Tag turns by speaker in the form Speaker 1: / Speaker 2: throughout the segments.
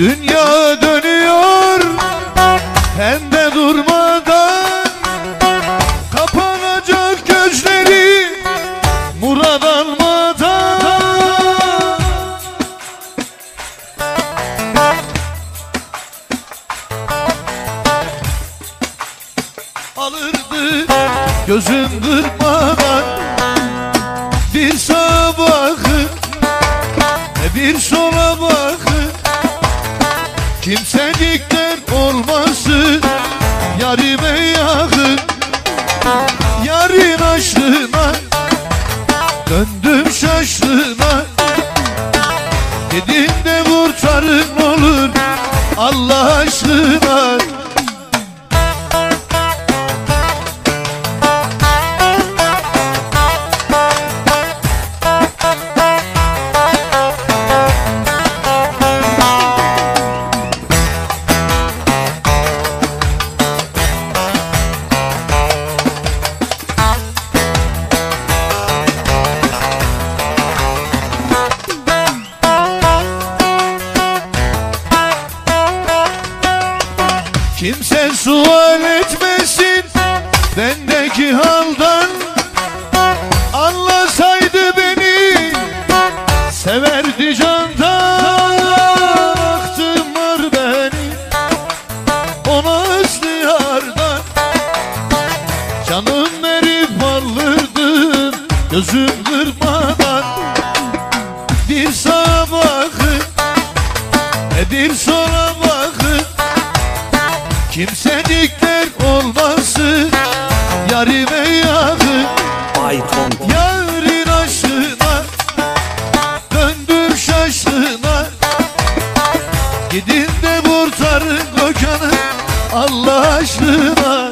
Speaker 1: Dünya dönüyor hem durmadan. Kapanacak gözleri murad almadan. Alırdı gözüm kırmadan Kimsecikler olmasın. Yarime yakın Yarın aşkına. Döndüm şaşkına. Dedim de kurtarın olur Allah aşkına Kimse sual etmesin bendeki haldan. Anlasaydı beni severdi candan. Aktım var beni ona özlü yardan Canım verip alırdım gözüm kırmadan. Bir sağa bakın ne bir sola bakın Kimsecikler olmasın Yarime yakın
Speaker 2: Bay
Speaker 1: Yarın aşkına Döndüm şaşkına Gidin de kurtarın kocanı Allah aşkına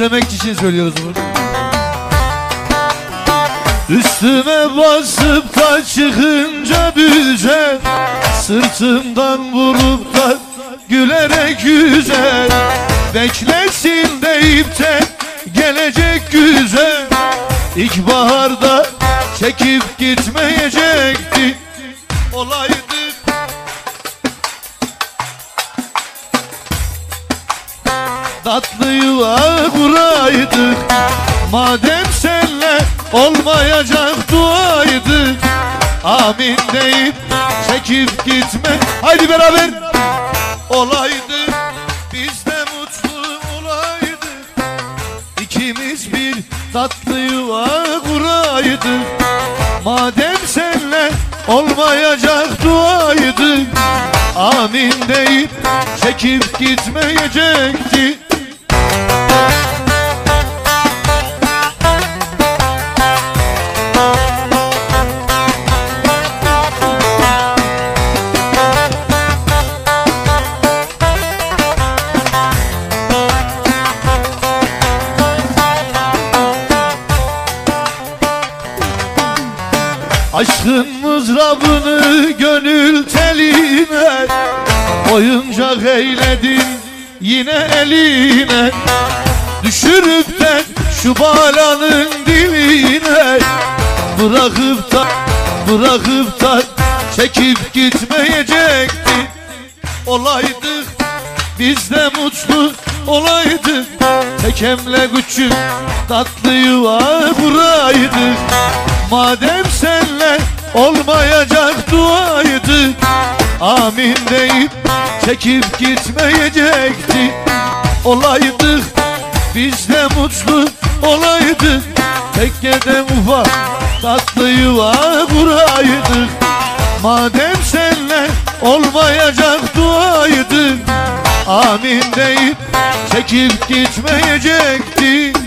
Speaker 1: Emekçi için söylüyoruz bunu. Üstüme basıp da çıkınca düzen Sırtımdan vurup da gülerek güzel Beklesin deyip de gelecek güzel İlkbaharda çekip gitmeyecekti Olaydı Tatlı yuva kuraydık. Madem senle olmayacak duaydık. Amin deyip çekip gitme Haydi beraber. Olaydı biz de mutlu olaydık. İkimiz bir tatlı yuva kuraydık. Madem senle olmayacak duaydık. Amin deyip çekip gitmeyecekti Aşkın mızrabını gönül teline Oyuncak eyledin yine eline Düşürüp de şu balanın diline Bırakıp da bırakıp da çekip gitmeyecekti. Olaydık biz de mutlu olaydık Tekemle küçük tatlı yuva kuraydık Madem senle olmayacak duaydı Amin deyip çekip gitmeyecekti. Olaydık biz de mutlu olaydık Tekkede ufak tatlı yuva kuraydık Madem senle olmayacak duaydı. Amin deyip çekip gitmeyecekti